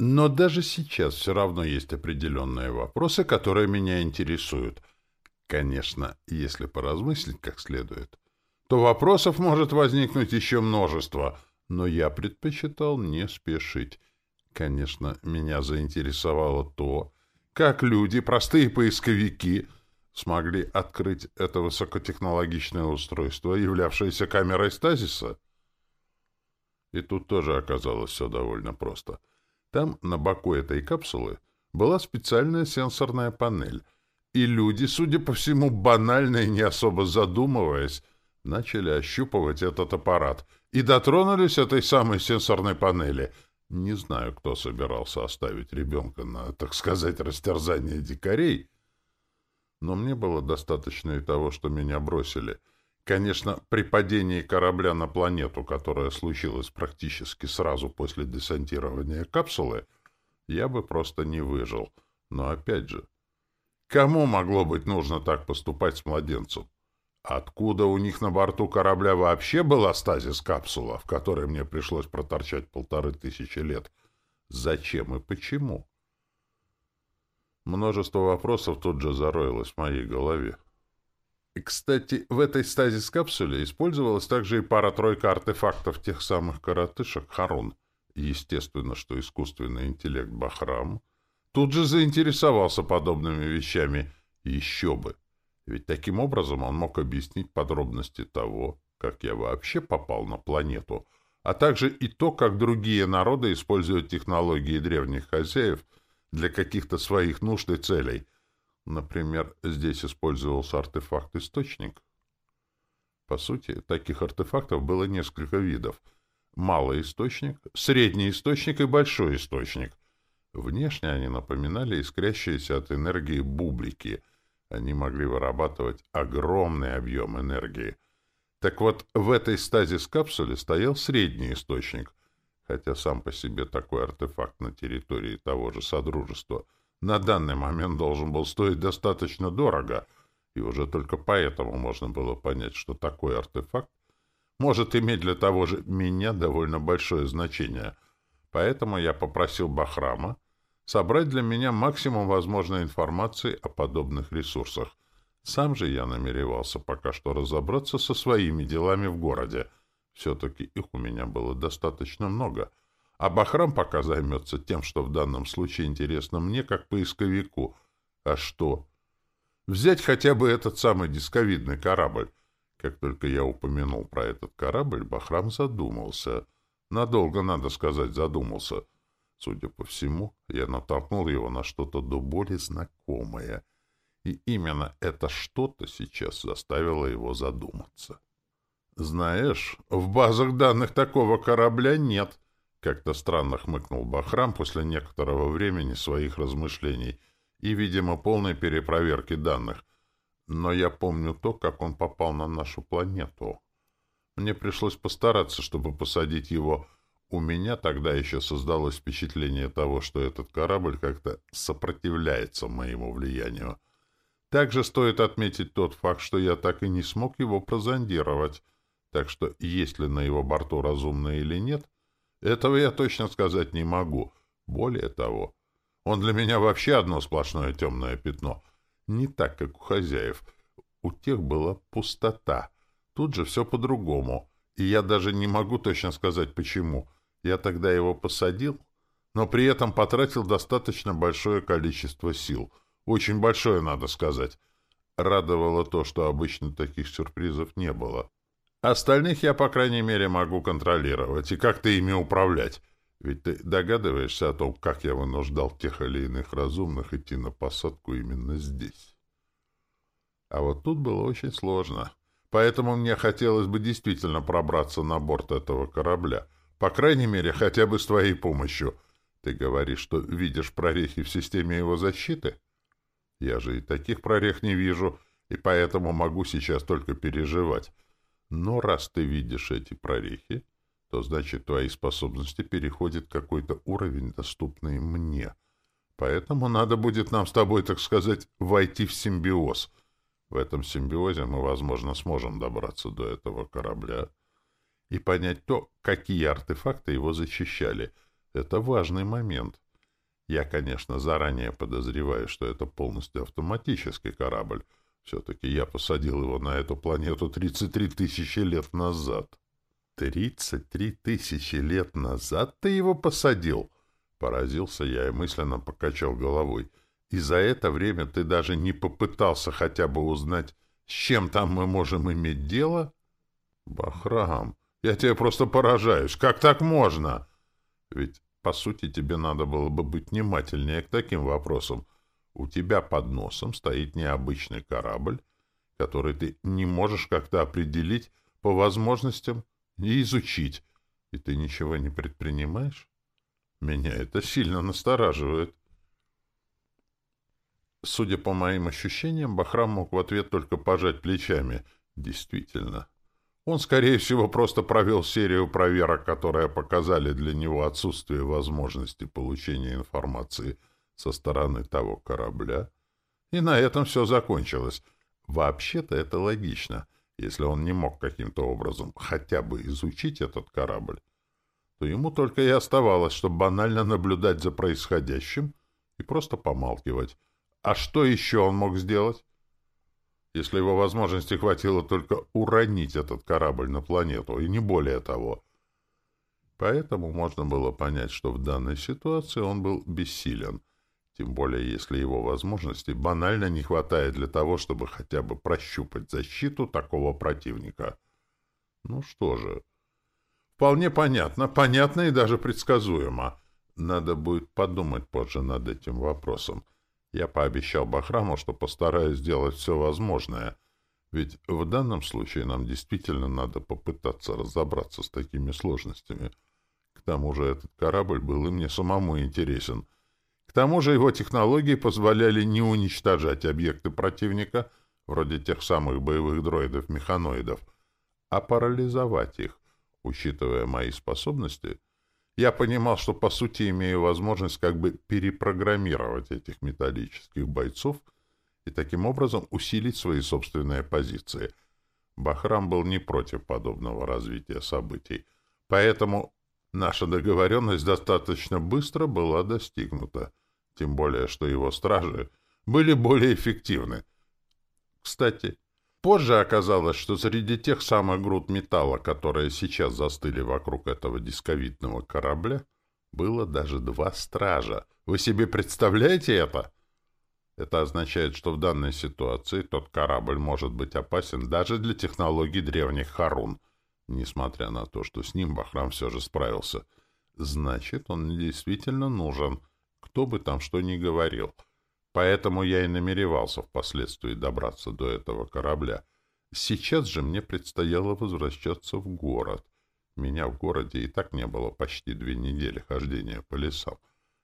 Но даже сейчас все равно есть определенные вопросы, которые меня интересуют. Конечно, если поразмыслить как следует, то вопросов может возникнуть еще множество, но я предпочитал не спешить. Конечно, меня заинтересовало то, как люди, простые поисковики, смогли открыть это высокотехнологичное устройство, являвшееся камерой стазиса. И тут тоже оказалось все довольно просто — там, на боку этой капсулы, была специальная сенсорная панель, и люди, судя по всему, банально и не особо задумываясь, начали ощупывать этот аппарат и дотронулись этой самой сенсорной панели. Не знаю, кто собирался оставить ребенка на, так сказать, растерзание дикарей, но мне было достаточно и того, что меня бросили — Конечно, при падении корабля на планету, которое случилось практически сразу после десантирования капсулы, я бы просто не выжил. Но опять же, кому могло быть нужно так поступать с младенцем? Откуда у них на борту корабля вообще была стазис-капсула, в которой мне пришлось проторчать полторы тысячи лет? Зачем и почему? Множество вопросов тут же зароилось в моей голове. Кстати, в этой стазис-капсуле использовалась также и пара-тройка артефактов тех самых коротышек Харун. Естественно, что искусственный интеллект Бахрам тут же заинтересовался подобными вещами. Еще бы! Ведь таким образом он мог объяснить подробности того, как я вообще попал на планету, а также и то, как другие народы используют технологии древних хозяев для каких-то своих нужд и целей — Например, здесь использовался артефакт-источник. По сути, таких артефактов было несколько видов. Малый источник, средний источник и большой источник. Внешне они напоминали искрящиеся от энергии бублики. Они могли вырабатывать огромный объем энергии. Так вот, в этой стазис-капсуле стоял средний источник, хотя сам по себе такой артефакт на территории того же Содружества — на данный момент должен был стоить достаточно дорого, и уже только поэтому можно было понять, что такой артефакт может иметь для того же меня довольно большое значение. Поэтому я попросил Бахрама собрать для меня максимум возможной информации о подобных ресурсах. Сам же я намеревался пока что разобраться со своими делами в городе. Все-таки их у меня было достаточно много — а Бахрам пока займется тем, что в данном случае интересно мне, как поисковику. А что? Взять хотя бы этот самый дисковидный корабль. Как только я упомянул про этот корабль, Бахрам задумался. Надолго, надо сказать, задумался. Судя по всему, я натолкнул его на что-то до боли знакомое. И именно это что-то сейчас заставило его задуматься. «Знаешь, в базах данных такого корабля нет», как-то странно хмыкнул Бахрам после некоторого времени своих размышлений и, видимо, полной перепроверки данных. Но я помню то, как он попал на нашу планету. Мне пришлось постараться, чтобы посадить его. У меня тогда еще создалось впечатление того, что этот корабль как-то сопротивляется моему влиянию. Также стоит отметить тот факт, что я так и не смог его прозондировать. Так что, есть ли на его борту разумные или нет — этого я точно сказать не могу. Более того, он для меня вообще одно сплошное темное пятно. Не так, как у хозяев. У тех была пустота. Тут же все по-другому. И я даже не могу точно сказать, почему. Я тогда его посадил, но при этом потратил достаточно большое количество сил. Очень большое, надо сказать. Радовало то, что обычно таких сюрпризов не было. Остальных я, по крайней мере, могу контролировать и как-то ими управлять. Ведь ты догадываешься о том, как я вынуждал тех или иных разумных идти на посадку именно здесь. А вот тут было очень сложно. Поэтому мне хотелось бы действительно пробраться на борт этого корабля. По крайней мере, хотя бы с твоей помощью. Ты говоришь, что видишь прорехи в системе его защиты? Я же и таких прорех не вижу, и поэтому могу сейчас только переживать. Но раз ты видишь эти прорехи, то значит твои способности переходят какой-то уровень, доступный мне. Поэтому надо будет нам с тобой, так сказать, войти в симбиоз. В этом симбиозе мы, возможно, сможем добраться до этого корабля и понять то, какие артефакты его защищали. Это важный момент. Я, конечно, заранее подозреваю, что это полностью автоматический корабль. Все-таки я посадил его на эту планету 33 тысячи лет назад. 33 тысячи лет назад ты его посадил? Поразился я и мысленно покачал головой. И за это время ты даже не попытался хотя бы узнать, с чем там мы можем иметь дело? Бахрам, я тебе просто поражаюсь. Как так можно? Ведь, по сути, тебе надо было бы быть внимательнее к таким вопросам. У тебя под носом стоит необычный корабль, который ты не можешь как-то определить по возможностям и изучить, и ты ничего не предпринимаешь? Меня это сильно настораживает. Судя по моим ощущениям, Бахрам мог в ответ только пожать плечами. Действительно. Он, скорее всего, просто провел серию проверок, которые показали для него отсутствие возможности получения информации со стороны того корабля. И на этом все закончилось. Вообще-то это логично — если он не мог каким-то образом хотя бы изучить этот корабль, то ему только и оставалось, чтобы банально наблюдать за происходящим и просто помалкивать. А что еще он мог сделать? Если его возможности хватило только уронить этот корабль на планету, и не более того. Поэтому можно было понять, что в данной ситуации он был бессилен — тем более, если его возможностей банально не хватает для того, чтобы хотя бы прощупать защиту такого противника. Ну что же. Вполне понятно, понятно и даже предсказуемо. Надо будет подумать позже над этим вопросом. Я пообещал Бахраму, что постараюсь сделать все возможное. Ведь в данном случае нам действительно надо попытаться разобраться с такими сложностями. К тому же этот корабль был и мне самому интересен — к тому же его технологии позволяли не уничтожать объекты противника, вроде тех самых боевых дроидов-механоидов, а парализовать их. Учитывая мои способности, я понимал, что по сути имею возможность как бы перепрограммировать этих металлических бойцов и таким образом усилить свои собственные позиции. Бахрам был не против подобного развития событий, поэтому наша договоренность достаточно быстро была достигнута тем более, что его стражи были более эффективны. Кстати, позже оказалось, что среди тех самых груд металла, которые сейчас застыли вокруг этого дисковидного корабля, было даже два стража. Вы себе представляете это? Это означает, что в данной ситуации тот корабль может быть опасен даже для технологий древних Харун, несмотря на то, что с ним Бахрам все же справился. Значит, он действительно нужен — кто бы там что ни говорил. Поэтому я и намеревался впоследствии добраться до этого корабля. Сейчас же мне предстояло возвращаться в город. Меня в городе и так не было почти две недели хождения по лесам.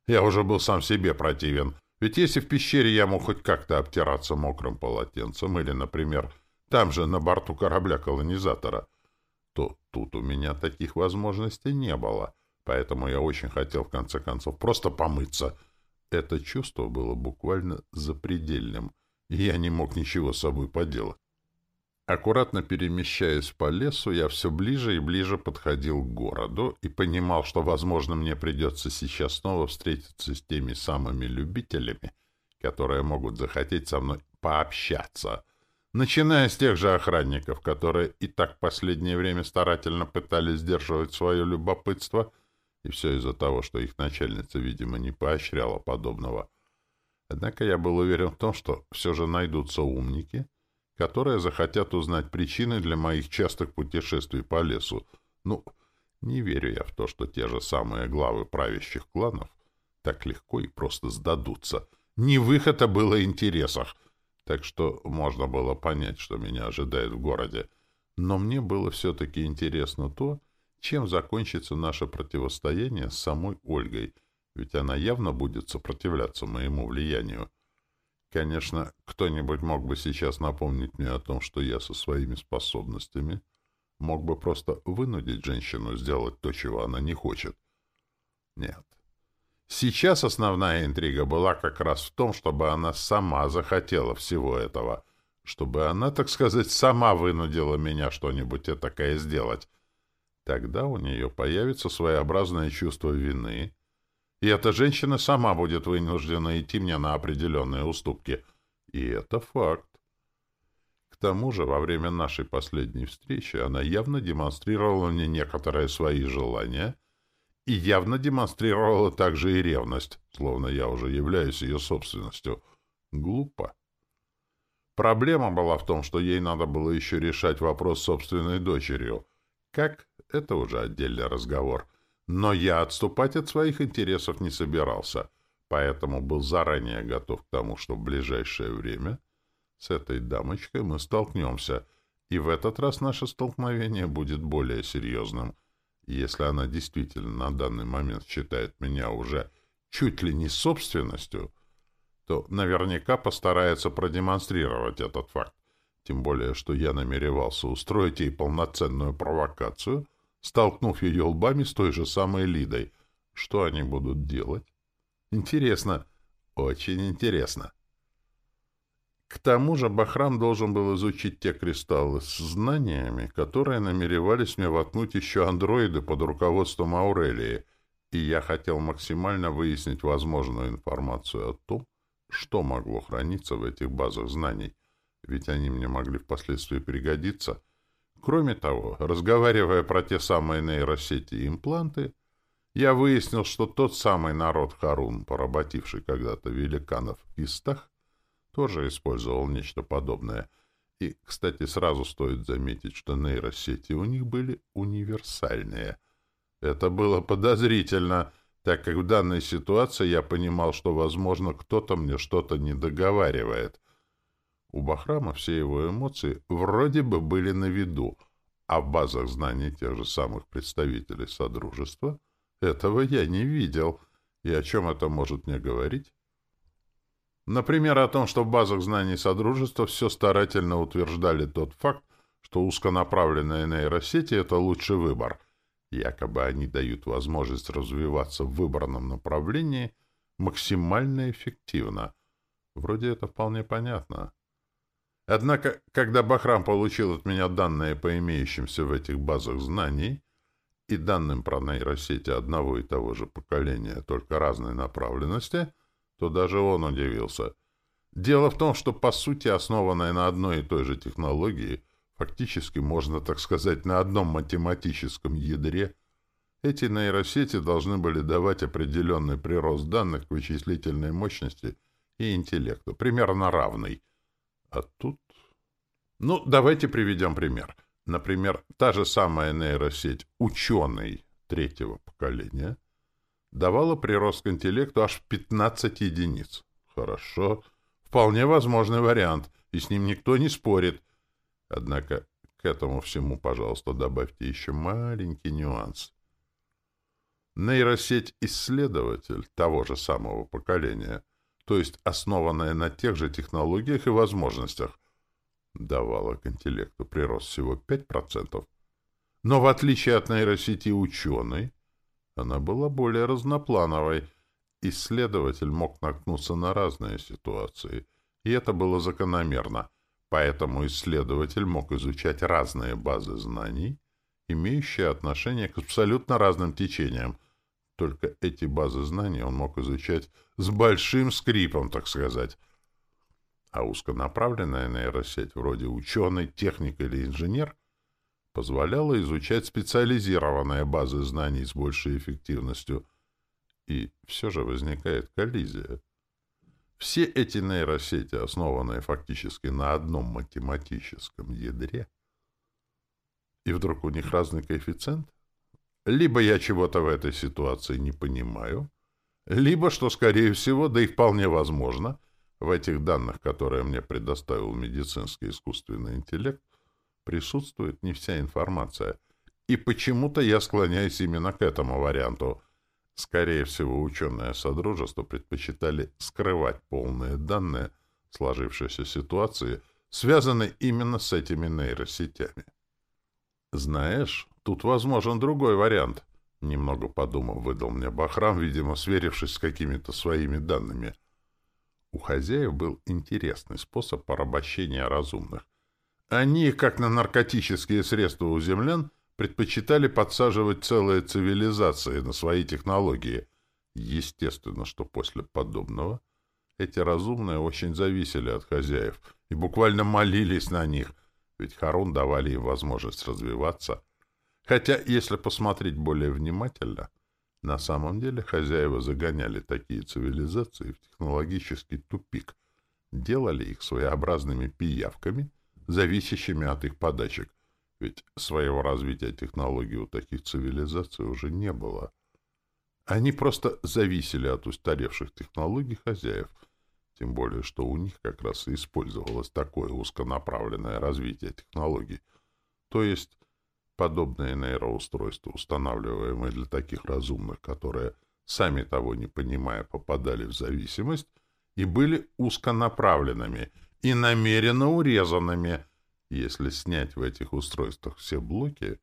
Я уже был сам себе противен. Ведь если в пещере я мог хоть как-то обтираться мокрым полотенцем или, например, там же на борту корабля-колонизатора, то тут у меня таких возможностей не было — Поэтому я очень хотел, в конце концов, просто помыться. Это чувство было буквально запредельным, и я не мог ничего с собой поделать. Аккуратно перемещаясь по лесу, я все ближе и ближе подходил к городу и понимал, что, возможно, мне придется сейчас снова встретиться с теми самыми любителями, которые могут захотеть со мной пообщаться, начиная с тех же охранников, которые и так в последнее время старательно пытались сдерживать свое любопытство — и все из-за того, что их начальница, видимо, не поощряла подобного. Однако я был уверен в том, что все же найдутся умники, которые захотят узнать причины для моих частых путешествий по лесу. Ну, не верю я в то, что те же самые главы правящих кланов так легко и просто сдадутся. Не в их это было интересах. Так что можно было понять, что меня ожидает в городе. Но мне было все-таки интересно то, чем закончится наше противостояние с самой Ольгой, ведь она явно будет сопротивляться моему влиянию. Конечно, кто-нибудь мог бы сейчас напомнить мне о том, что я со своими способностями мог бы просто вынудить женщину сделать то, чего она не хочет. Нет. Сейчас основная интрига была как раз в том, чтобы она сама захотела всего этого, чтобы она, так сказать, сама вынудила меня что-нибудь этакое сделать, Тогда у нее появится своеобразное чувство вины, и эта женщина сама будет вынуждена идти мне на определенные уступки. И это факт. К тому же, во время нашей последней встречи она явно демонстрировала мне некоторые свои желания и явно демонстрировала также и ревность, словно я уже являюсь ее собственностью. Глупо. Проблема была в том, что ей надо было еще решать вопрос с собственной дочерью. Как? Это уже отдельный разговор. Но я отступать от своих интересов не собирался, поэтому был заранее готов к тому, что в ближайшее время с этой дамочкой мы столкнемся, и в этот раз наше столкновение будет более серьезным. Если она действительно на данный момент считает меня уже чуть ли не собственностью, то наверняка постарается продемонстрировать этот факт. Тем более, что я намеревался устроить ей полноценную провокацию, столкнув ее лбами с той же самой Лидой. Что они будут делать? Интересно, очень интересно. К тому же Бахрам должен был изучить те кристаллы с знаниями, которые намеревались мне воткнуть еще андроиды под руководством Аурелии, и я хотел максимально выяснить возможную информацию о том, что могло храниться в этих базах знаний, ведь они мне могли впоследствии пригодиться. Кроме того, разговаривая про те самые нейросети и импланты, я выяснил, что тот самый народ Харун, поработивший когда-то великанов в кистах, тоже использовал нечто подобное. И, кстати, сразу стоит заметить, что нейросети у них были универсальные. Это было подозрительно, так как в данной ситуации я понимал, что, возможно, кто-то мне что-то не договаривает. У Бахрама все его эмоции вроде бы были на виду, а в базах знаний тех же самых представителей Содружества этого я не видел. И о чем это может мне говорить? Например, о том, что в базах знаний Содружества все старательно утверждали тот факт, что узконаправленные нейросети — это лучший выбор. Якобы они дают возможность развиваться в выбранном направлении максимально эффективно. Вроде это вполне понятно. Однако, когда Бахрам получил от меня данные по имеющимся в этих базах знаний и данным про нейросети одного и того же поколения, только разной направленности — то даже он удивился. Дело в том, что, по сути, основанная на одной и той же технологии, фактически, можно так сказать, на одном математическом ядре, эти нейросети должны были давать определенный прирост данных к вычислительной мощности и интеллекту, примерно равный. А тут... Ну, давайте приведем пример. Например, та же самая нейросеть «Ученый» третьего поколения — давала прирост к интеллекту аж в 15 единиц. Хорошо. Вполне возможный вариант, и с ним никто не спорит. Однако к этому всему, пожалуйста, добавьте еще маленький нюанс. Нейросеть-исследователь того же самого поколения, то есть основанная на тех же технологиях и возможностях, давала к интеллекту прирост всего 5%. Но в отличие от нейросети ученый, она была более разноплановой. Исследователь мог наткнуться на разные ситуации, и это было закономерно. Поэтому исследователь мог изучать разные базы знаний, имеющие отношение к абсолютно разным течениям. Только эти базы знаний он мог изучать с большим скрипом, так сказать. А узконаправленная нейросеть, вроде ученый, техник или инженер, позволяло изучать специализированные базы знаний с большей эффективностью. И все же возникает коллизия. Все эти нейросети, основанные фактически на одном математическом ядре, и вдруг у них разный коэффициент? Либо я чего-то в этой ситуации не понимаю, либо, что скорее всего, да и вполне возможно, в этих данных, которые мне предоставил медицинский искусственный интеллект, присутствует не вся информация. И почему-то я склоняюсь именно к этому варианту. Скорее всего, ученые Содружества предпочитали скрывать полные данные сложившейся ситуации, связанной именно с этими нейросетями. Знаешь, тут возможен другой вариант. Немного подумав, выдал мне Бахрам, видимо, сверившись с какими-то своими данными. У хозяев был интересный способ порабощения разумных. Они, как на наркотические средства у землян, предпочитали подсаживать целые цивилизации на свои технологии. Естественно, что после подобного эти разумные очень зависели от хозяев и буквально молились на них, ведь Харун давали им возможность развиваться. Хотя, если посмотреть более внимательно, на самом деле хозяева загоняли такие цивилизации в технологический тупик, делали их своеобразными пиявками, зависящими от их подачек, ведь своего развития технологий у таких цивилизаций уже не было. Они просто зависели от устаревших технологий хозяев, тем более, что у них как раз и использовалось такое узконаправленное развитие технологий. То есть подобные нейроустройства, устанавливаемые для таких разумных, которые, сами того не понимая, попадали в зависимость, и были узконаправленными и намеренно урезанными. Если снять в этих устройствах все блоки,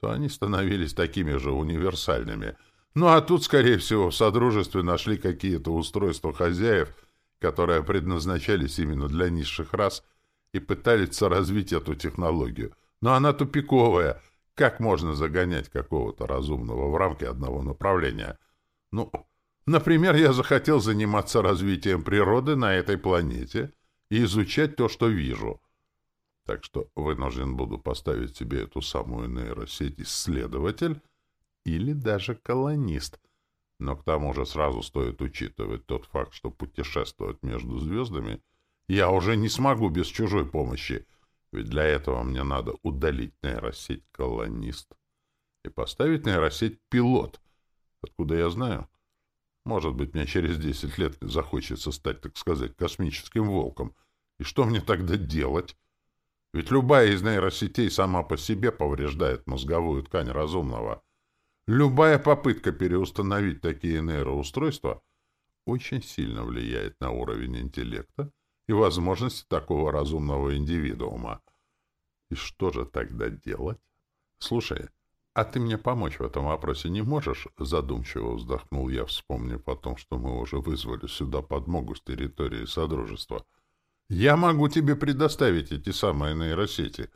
то они становились такими же универсальными — ну а тут, скорее всего, в Содружестве нашли какие-то устройства хозяев, которые предназначались именно для низших рас, и пытались развить эту технологию. Но она тупиковая. Как можно загонять какого-то разумного в рамки одного направления? Ну, например, я захотел заниматься развитием природы на этой планете и изучать то, что вижу. Так что вынужден буду поставить себе эту самую нейросеть «Исследователь», или даже колонист. Но к тому же сразу стоит учитывать тот факт, что путешествовать между звездами я уже не смогу без чужой помощи, ведь для этого мне надо удалить нейросеть колонист и поставить нейросеть пилот. Откуда я знаю? Может быть, мне через десять лет захочется стать, так сказать, космическим волком. И что мне тогда делать? Ведь любая из нейросетей сама по себе повреждает мозговую ткань разумного — Любая попытка переустановить такие нейроустройства очень сильно влияет на уровень интеллекта и возможности такого разумного индивидуума. И что же тогда делать? Слушай, а ты мне помочь в этом вопросе не можешь? Задумчиво вздохнул я, вспомнив о том, что мы уже вызвали сюда подмогу с территории Содружества. Я могу тебе предоставить эти самые нейросети.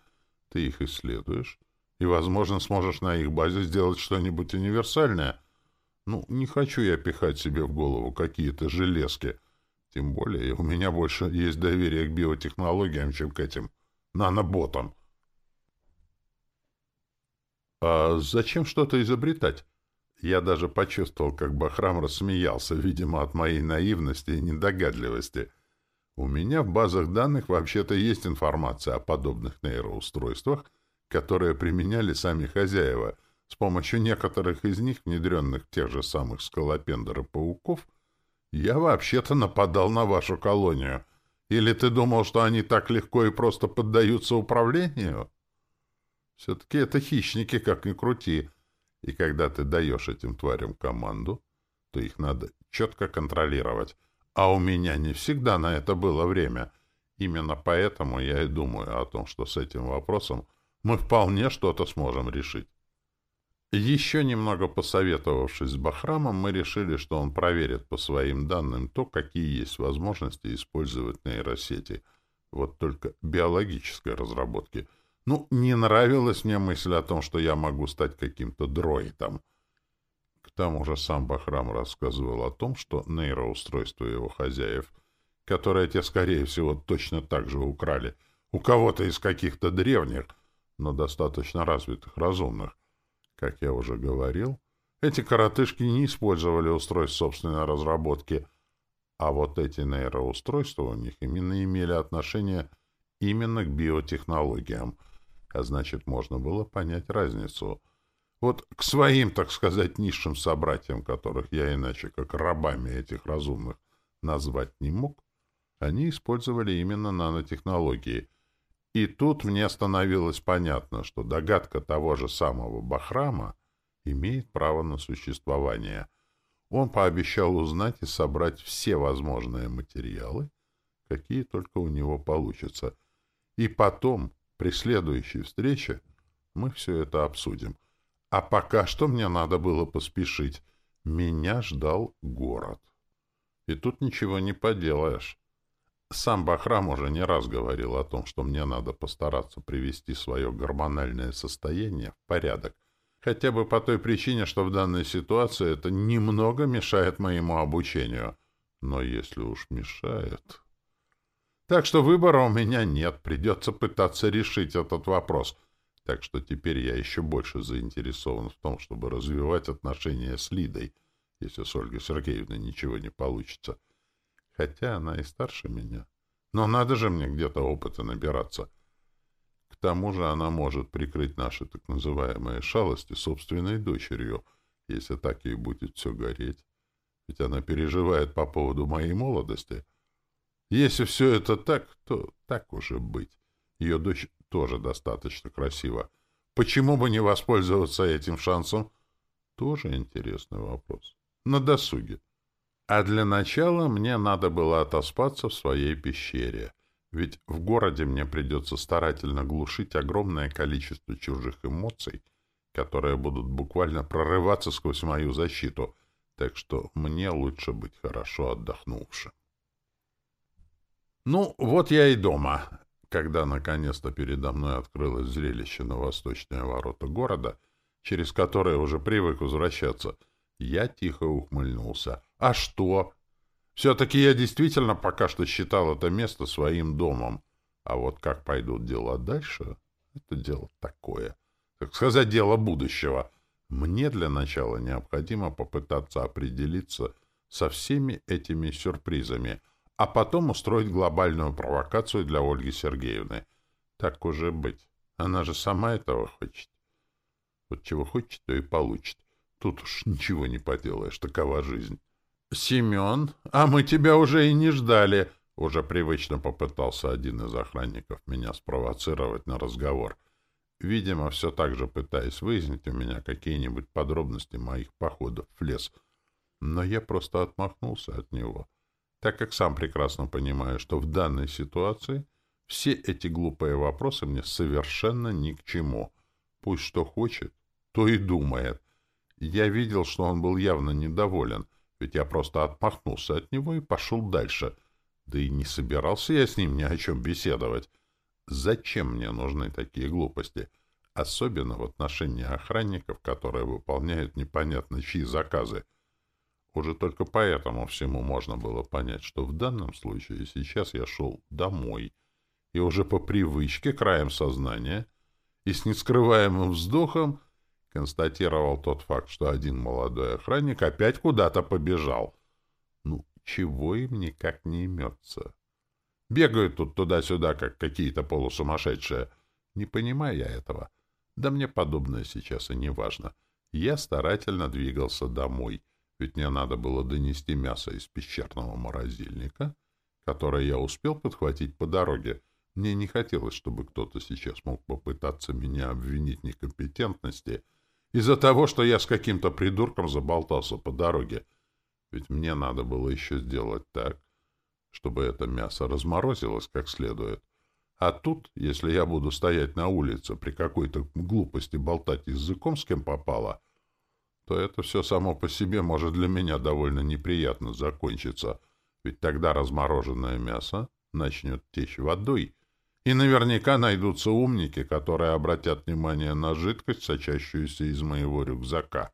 Ты их исследуешь, и, возможно, сможешь на их базе сделать что-нибудь универсальное. Ну, не хочу я пихать себе в голову какие-то железки. Тем более у меня больше есть доверие к биотехнологиям, чем к этим наноботам. А зачем что-то изобретать? Я даже почувствовал, как Бахрам рассмеялся, видимо, от моей наивности и недогадливости. У меня в базах данных вообще-то есть информация о подобных нейроустройствах — которые применяли сами хозяева. С помощью некоторых из них, внедренных в тех же самых скалопендеров-пауков, я вообще-то нападал на вашу колонию. Или ты думал, что они так легко и просто поддаются управлению? Все-таки это хищники, как ни крути. И когда ты даешь этим тварям команду, то их надо четко контролировать. А у меня не всегда на это было время. Именно поэтому я и думаю о том, что с этим вопросом мы вполне что-то сможем решить. Еще немного посоветовавшись с Бахрамом, мы решили, что он проверит по своим данным то, какие есть возможности использовать нейросети. Вот только биологической разработки. Ну, не нравилась мне мысль о том, что я могу стать каким-то дроидом. К тому же сам Бахрам рассказывал о том, что нейроустройство его хозяев, которое те, скорее всего, точно так же украли, у кого-то из каких-то древних, но достаточно развитых, разумных. Как я уже говорил, эти коротышки не использовали устройств собственной разработки, а вот эти нейроустройства у них именно имели отношение именно к биотехнологиям, а значит, можно было понять разницу. Вот к своим, так сказать, низшим собратьям, которых я иначе как рабами этих разумных назвать не мог, они использовали именно нанотехнологии — и тут мне становилось понятно, что догадка того же самого Бахрама имеет право на существование. Он пообещал узнать и собрать все возможные материалы, какие только у него получатся. И потом, при следующей встрече, мы все это обсудим. А пока что мне надо было поспешить. Меня ждал город. И тут ничего не поделаешь. Сам Бахрам уже не раз говорил о том, что мне надо постараться привести свое гормональное состояние в порядок. Хотя бы по той причине, что в данной ситуации это немного мешает моему обучению. Но если уж мешает... Так что выбора у меня нет, придется пытаться решить этот вопрос. Так что теперь я еще больше заинтересован в том, чтобы развивать отношения с Лидой, если с Ольгой Сергеевной ничего не получится. Хотя она и старше меня. Но надо же мне где-то опыта набираться. К тому же она может прикрыть наши так называемые шалости собственной дочерью, если так ей будет все гореть. Ведь она переживает по поводу моей молодости — если все это так, то так уже быть. Ее дочь тоже достаточно красива. Почему бы не воспользоваться этим шансом? Тоже интересный вопрос. На досуге. А для начала мне надо было отоспаться в своей пещере. Ведь в городе мне придется старательно глушить огромное количество чужих эмоций, которые будут буквально прорываться сквозь мою защиту. Так что мне лучше быть хорошо отдохнувшим. Ну, вот я и дома. Когда наконец-то передо мной открылось зрелище на восточные ворота города, через которые уже привык возвращаться, я тихо ухмыльнулся. А что? Все-таки я действительно пока что считал это место своим домом. А вот как пойдут дела дальше, это дело такое. Так сказать, дело будущего. Мне для начала необходимо попытаться определиться со всеми этими сюрпризами — а потом устроить глобальную провокацию для Ольги Сергеевны. Так уже быть. Она же сама этого хочет. Вот чего хочет, то и получит. Тут уж ничего не поделаешь, такова жизнь. — Семен, а мы тебя уже и не ждали! — уже привычно попытался один из охранников меня спровоцировать на разговор. Видимо, все так же пытаясь выяснить у меня какие-нибудь подробности моих походов в лес. Но я просто отмахнулся от него. — так как сам прекрасно понимаю, что в данной ситуации все эти глупые вопросы мне совершенно ни к чему. Пусть что хочет, то и думает. Я видел, что он был явно недоволен, ведь я просто отмахнулся от него и пошел дальше. Да и не собирался я с ним ни о чем беседовать. Зачем мне нужны такие глупости? Особенно в отношении охранников, которые выполняют непонятно чьи заказы. Уже только поэтому всему можно было понять, что в данном случае сейчас я шел домой, и уже по привычке, краем сознания, и с нескрываемым вздохом констатировал тот факт, что один молодой охранник опять куда-то побежал. Ну, чего им никак не имется? Бегают тут туда-сюда, как какие-то полусумасшедшие. Не понимаю я этого. Да мне подобное сейчас и не важно. Я старательно двигался домой — ведь мне надо было донести мясо из пещерного морозильника, которое я успел подхватить по дороге. Мне не хотелось, чтобы кто-то сейчас мог попытаться меня обвинить в некомпетентности из-за того, что я с каким-то придурком заболтался по дороге. Ведь мне надо было еще сделать так, чтобы это мясо разморозилось как следует. А тут, если я буду стоять на улице при какой-то глупости болтать языком с кем попало — то это все само по себе может для меня довольно неприятно закончиться, ведь тогда размороженное мясо начнет течь водой, и наверняка найдутся умники, которые обратят внимание на жидкость, сочащуюся из моего рюкзака.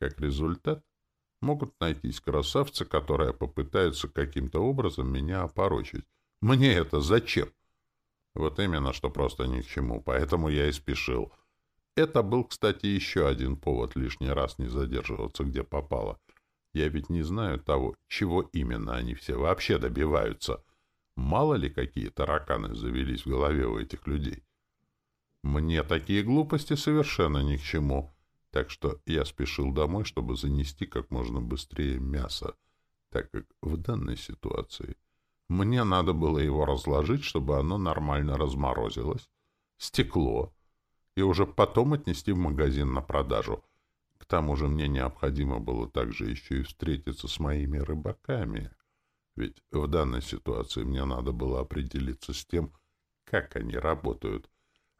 Как результат, могут найтись красавцы, которые попытаются каким-то образом меня опорочить. Мне это зачем? Вот именно, что просто ни к чему, поэтому я и спешил — это был, кстати, еще один повод лишний раз не задерживаться, где попало. Я ведь не знаю того, чего именно они все вообще добиваются. Мало ли какие тараканы завелись в голове у этих людей. Мне такие глупости совершенно ни к чему, так что я спешил домой, чтобы занести как можно быстрее мясо, так как в данной ситуации мне надо было его разложить, чтобы оно нормально разморозилось, стекло, и уже потом отнести в магазин на продажу. К тому же мне необходимо было также еще и встретиться с моими рыбаками. Ведь в данной ситуации мне надо было определиться с тем, как они работают,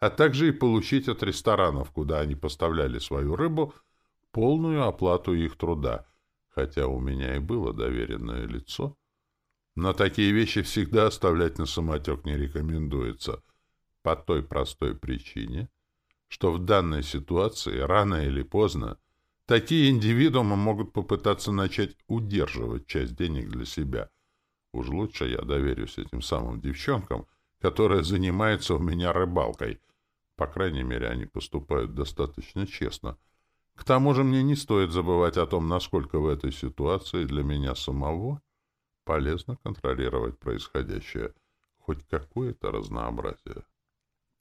а также и получить от ресторанов, куда они поставляли свою рыбу, полную оплату их труда, хотя у меня и было доверенное лицо. Но такие вещи всегда оставлять на самотек не рекомендуется, по той простой причине — что в данной ситуации рано или поздно такие индивидуумы могут попытаться начать удерживать часть денег для себя. Уж лучше я доверюсь этим самым девчонкам, которые занимаются у меня рыбалкой. По крайней мере, они поступают достаточно честно. К тому же мне не стоит забывать о том, насколько в этой ситуации для меня самого полезно контролировать происходящее, хоть какое-то разнообразие.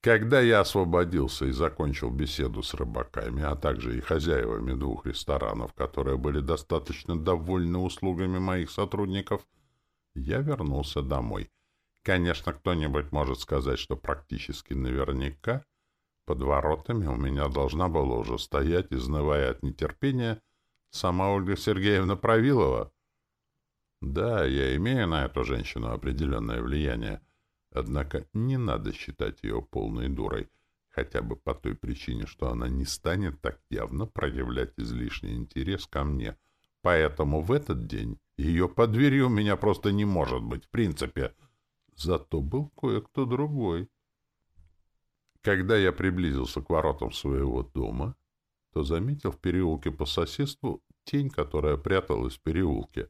Когда я освободился и закончил беседу с рыбаками, а также и хозяевами двух ресторанов, которые были достаточно довольны услугами моих сотрудников, я вернулся домой. Конечно, кто-нибудь может сказать, что практически наверняка под воротами у меня должна была уже стоять, изнывая от нетерпения, сама Ольга Сергеевна Правилова. Да, я имею на эту женщину определенное влияние, Однако не надо считать ее полной дурой, хотя бы по той причине, что она не станет так явно проявлять излишний интерес ко мне. Поэтому в этот день ее под дверью у меня просто не может быть, в принципе. Зато был кое-кто другой. Когда я приблизился к воротам своего дома, то заметил в переулке по соседству тень, которая пряталась в переулке.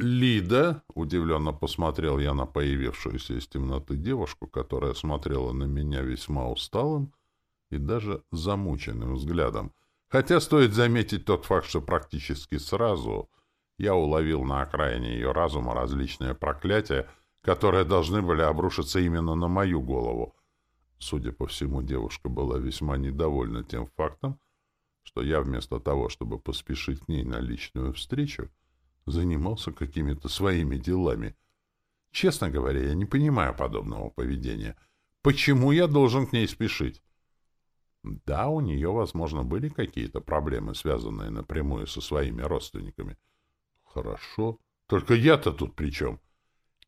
«Лида?» — удивленно посмотрел я на появившуюся из темноты девушку, которая смотрела на меня весьма усталым и даже замученным взглядом. Хотя стоит заметить тот факт, что практически сразу я уловил на окраине ее разума различные проклятия, которые должны были обрушиться именно на мою голову. Судя по всему, девушка была весьма недовольна тем фактом, что я вместо того, чтобы поспешить к ней на личную встречу, занимался какими-то своими делами. Честно говоря, я не понимаю подобного поведения. Почему я должен к ней спешить? Да, у нее, возможно, были какие-то проблемы, связанные напрямую со своими родственниками. Хорошо. Только я-то тут при чем?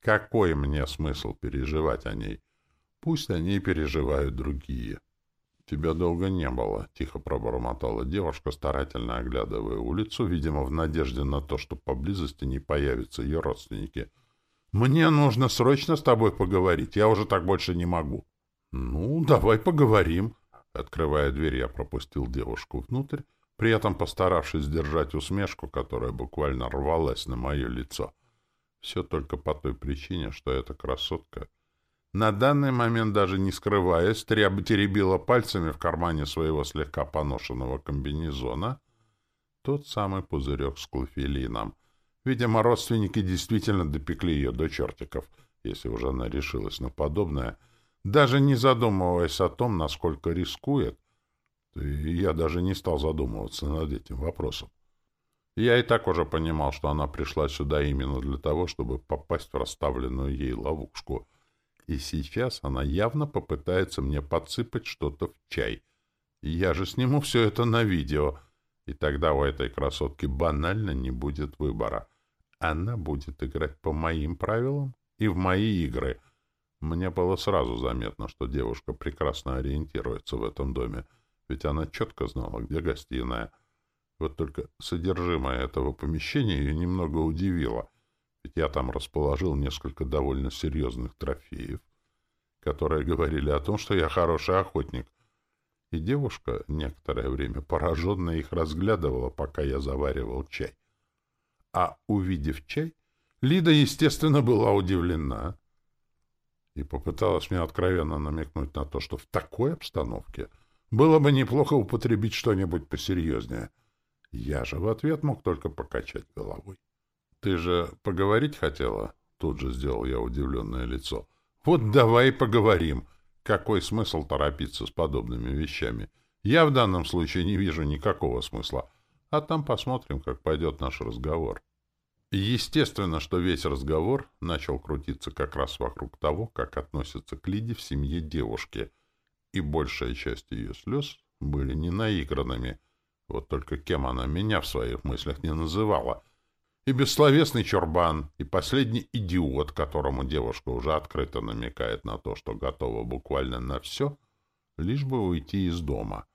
Какой мне смысл переживать о ней? Пусть о ней переживают другие. «Тебя долго не было», — тихо пробормотала девушка, старательно оглядывая улицу, видимо, в надежде на то, что поблизости не появятся ее родственники. «Мне нужно срочно с тобой поговорить. Я уже так больше не могу». «Ну, давай поговорим». Открывая дверь, я пропустил девушку внутрь, при этом постаравшись сдержать усмешку, которая буквально рвалась на мое лицо. Все только по той причине, что эта красотка — на данный момент, даже не скрываясь, теребила пальцами в кармане своего слегка поношенного комбинезона тот самый пузырек с клофелином. Видимо, родственники действительно допекли ее до чертиков, если уже она решилась на подобное, даже не задумываясь о том, насколько рискует. Я даже не стал задумываться над этим вопросом. Я и так уже понимал, что она пришла сюда именно для того, чтобы попасть в расставленную ей ловушку — и сейчас она явно попытается мне подсыпать что-то в чай. Я же сниму все это на видео, и тогда у этой красотки банально не будет выбора. Она будет играть по моим правилам и в мои игры. Мне было сразу заметно, что девушка прекрасно ориентируется в этом доме, ведь она четко знала, где гостиная. Вот только содержимое этого помещения ее немного удивило — я там расположил несколько довольно серьезных трофеев, которые говорили о том, что я хороший охотник. И девушка некоторое время пораженно их разглядывала, пока я заваривал чай. А увидев чай, Лида, естественно, была удивлена и попыталась мне откровенно намекнуть на то, что в такой обстановке было бы неплохо употребить что-нибудь посерьезнее. Я же в ответ мог только покачать головой. «Ты же поговорить хотела?» Тут же сделал я удивленное лицо. «Вот давай поговорим. Какой смысл торопиться с подобными вещами? Я в данном случае не вижу никакого смысла. А там посмотрим, как пойдет наш разговор». Естественно, что весь разговор начал крутиться как раз вокруг того, как относятся к Лиде в семье девушки, и большая часть ее слез были не наигранными. Вот только кем она меня в своих мыслях не называла — и бессловесный чурбан, и последний идиот, которому девушка уже открыто намекает на то, что готова буквально на все, лишь бы уйти из дома.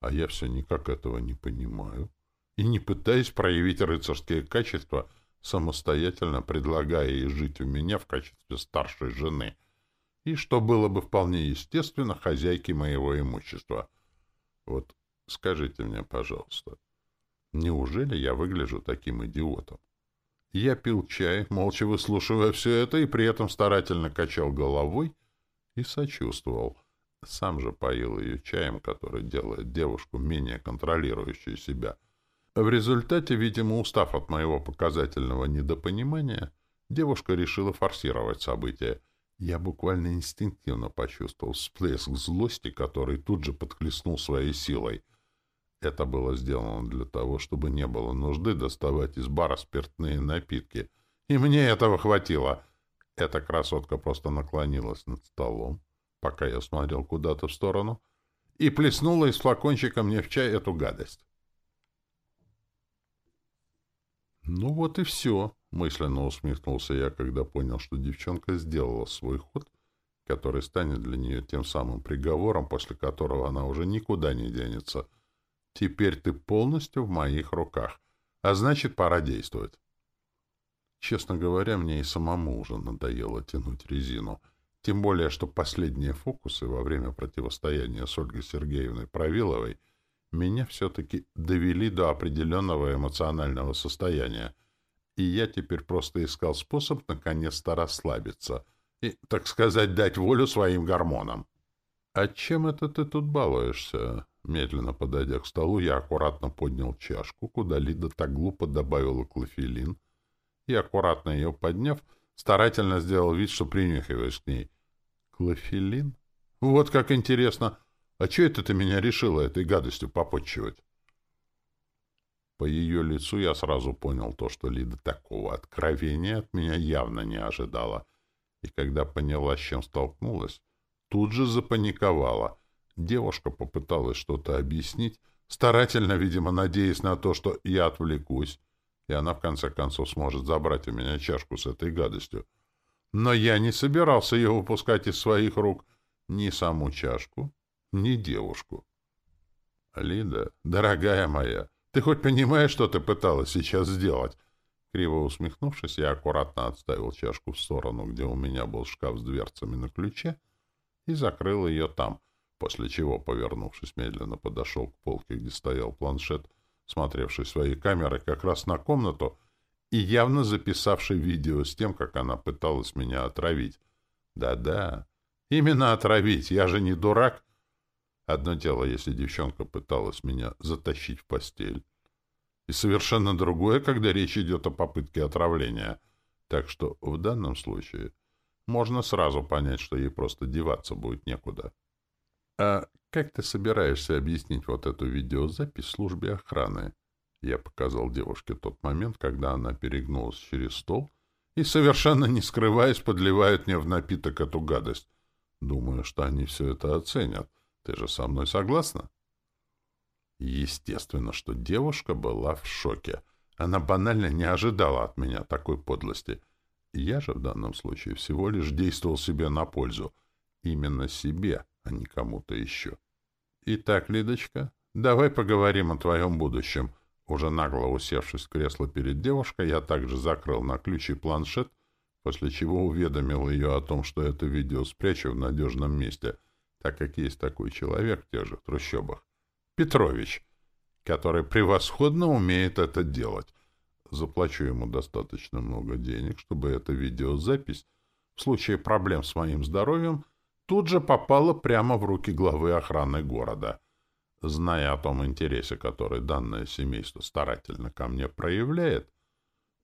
А я все никак этого не понимаю и не пытаюсь проявить рыцарские качества, самостоятельно предлагая ей жить у меня в качестве старшей жены. и, что было бы вполне естественно, хозяйки моего имущества. Вот скажите мне, пожалуйста, неужели я выгляжу таким идиотом? Я пил чай, молча выслушивая все это, и при этом старательно качал головой и сочувствовал. Сам же поил ее чаем, который делает девушку менее контролирующую себя. В результате, видимо, устав от моего показательного недопонимания, девушка решила форсировать события. Я буквально инстинктивно почувствовал всплеск злости, который тут же подхлестнул своей силой. Это было сделано для того, чтобы не было нужды доставать из бара спиртные напитки. И мне этого хватило. Эта красотка просто наклонилась над столом, пока я смотрел куда-то в сторону, и плеснула из флакончика мне в чай эту гадость. «Ну вот и все», — мысленно усмехнулся я, когда понял, что девчонка сделала свой ход, который станет для нее тем самым приговором, после которого она уже никуда не денется. «Теперь ты полностью в моих руках, а значит, пора действовать». Честно говоря, мне и самому уже надоело тянуть резину. Тем более, что последние фокусы во время противостояния с Ольгой Сергеевной Правиловой — меня все-таки довели до определенного эмоционального состояния, и я теперь просто искал способ наконец-то расслабиться и, так сказать, дать волю своим гормонам. «А чем это ты тут балуешься?» Медленно подойдя к столу, я аккуратно поднял чашку, куда Лида так глупо добавила клофелин, и, аккуратно ее подняв, старательно сделал вид, что принюхиваюсь к ней. «Клофелин? Вот как интересно! А че это ты меня решила этой гадостью попотчевать? По ее лицу я сразу понял то, что Лида такого откровения от меня явно не ожидала. И когда поняла, с чем столкнулась, тут же запаниковала. Девушка попыталась что-то объяснить, старательно, видимо, надеясь на то, что я отвлекусь, и она в конце концов сможет забрать у меня чашку с этой гадостью. Но я не собирался ее выпускать из своих рук, ни саму чашку, ни девушку. «Лида, дорогая моя, ты хоть понимаешь, что ты пыталась сейчас сделать?» Криво усмехнувшись, я аккуратно отставил чашку в сторону, где у меня был шкаф с дверцами на ключе, и закрыл ее там, после чего, повернувшись, медленно подошел к полке, где стоял планшет, смотревший свои камеры как раз на комнату и явно записавший видео с тем, как она пыталась меня отравить. Да-да, именно отравить, я же не дурак, Одно дело, если девчонка пыталась меня затащить в постель, и совершенно другое, когда речь идет о попытке отравления. Так что в данном случае можно сразу понять, что ей просто деваться будет некуда. А как ты собираешься объяснить вот эту видеозапись службе охраны? Я показал девушке тот момент, когда она перегнулась через стол и, совершенно не скрываясь, подливает мне в напиток эту гадость. Думаю, что они все это оценят. Ты же со мной согласна? Естественно, что девушка была в шоке. Она банально не ожидала от меня такой подлости. Я же в данном случае всего лишь действовал себе на пользу. Именно себе, а не кому-то еще. Итак, Лидочка, давай поговорим о твоем будущем. Уже нагло усевшись в кресло перед девушкой, я также закрыл на ключ и планшет, после чего уведомил ее о том, что это видео спрячу в надежном месте — так как есть такой человек в тех же трущобах. Петрович, который превосходно умеет это делать. Заплачу ему достаточно много денег, чтобы эта видеозапись в случае проблем с моим здоровьем тут же попала прямо в руки главы охраны города. Зная о том интересе, который данное семейство старательно ко мне проявляет,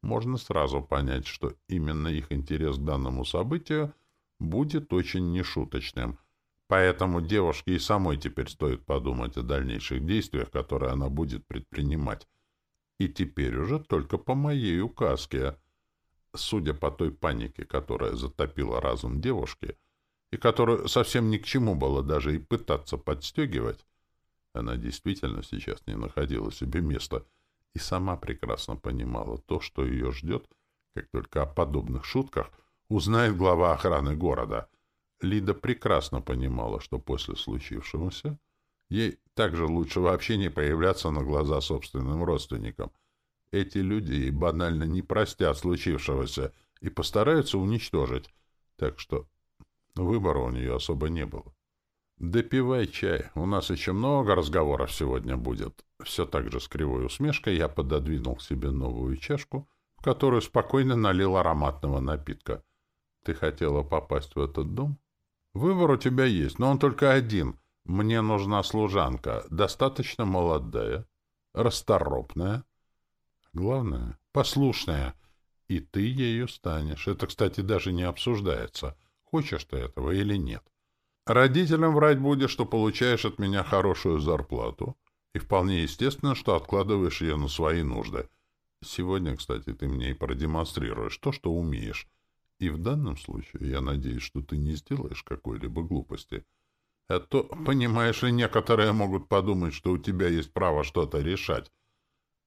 можно сразу понять, что именно их интерес к данному событию будет очень нешуточным — Поэтому девушке и самой теперь стоит подумать о дальнейших действиях, которые она будет предпринимать. И теперь уже только по моей указке. Судя по той панике, которая затопила разум девушки, и которую совсем ни к чему было даже и пытаться подстегивать, она действительно сейчас не находила себе места и сама прекрасно понимала то, что ее ждет, как только о подобных шутках узнает глава охраны города — Лида прекрасно понимала, что после случившегося ей также лучше вообще не появляться на глаза собственным родственникам. Эти люди ей банально не простят случившегося и постараются уничтожить. Так что Выбора у нее особо не было. «Допивай чай, у нас еще много разговоров сегодня будет». Все так же с кривой усмешкой я пододвинул к себе новую чашку, в которую спокойно налил ароматного напитка. «Ты хотела попасть в этот дом?» «Выбор у тебя есть, но он только один. Мне нужна служанка, достаточно молодая, расторопная, главное, послушная, и ты ею станешь. Это, кстати, даже не обсуждается, хочешь ты этого или нет. Родителям врать будешь, что получаешь от меня хорошую зарплату, и вполне естественно, что откладываешь ее на свои нужды. Сегодня, кстати, ты мне и продемонстрируешь то, что умеешь. И в данном случае я надеюсь, что ты не сделаешь какой-либо глупости — а то, понимаешь ли, некоторые могут подумать, что у тебя есть право что-то решать.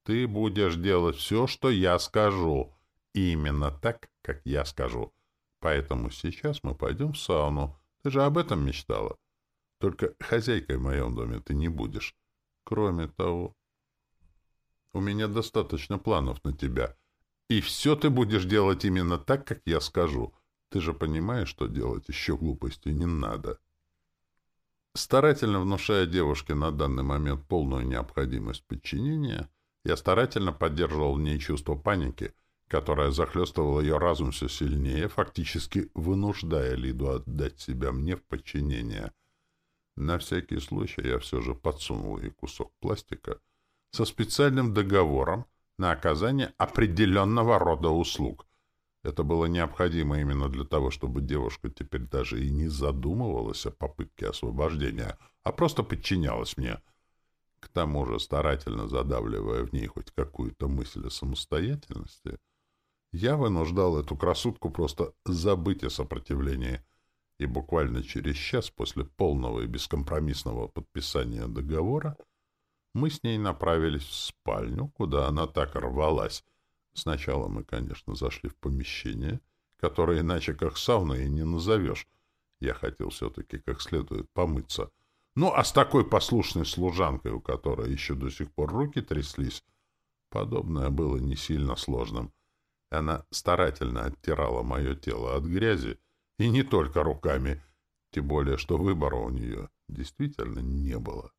Ты будешь делать все, что я скажу. Именно так, как я скажу. Поэтому сейчас мы пойдем в сауну. Ты же об этом мечтала. Только хозяйкой в моем доме ты не будешь. Кроме того, у меня достаточно планов на тебя. И все ты будешь делать именно так, как я скажу. Ты же понимаешь, что делать еще глупости не надо. Старательно внушая девушке на данный момент полную необходимость подчинения, я старательно поддерживал в ней чувство паники, которое захлестывало ее разум все сильнее, фактически вынуждая Лиду отдать себя мне в подчинение. На всякий случай я все же подсунул ей кусок пластика со специальным договором на оказание определенного рода услуг, это было необходимо именно для того, чтобы девушка теперь даже и не задумывалась о попытке освобождения, а просто подчинялась мне. К тому же, старательно задавливая в ней хоть какую-то мысль о самостоятельности, я вынуждал эту красотку просто забыть о сопротивлении, и буквально через час после полного и бескомпромиссного подписания договора мы с ней направились в спальню, куда она так рвалась, Сначала мы, конечно, зашли в помещение, которое иначе как сауна и не назовешь. Я хотел все-таки как следует помыться. Ну, а с такой послушной служанкой, у которой еще до сих пор руки тряслись, подобное было не сильно сложным. Она старательно оттирала мое тело от грязи, и не только руками, тем более, что выбора у нее действительно не было.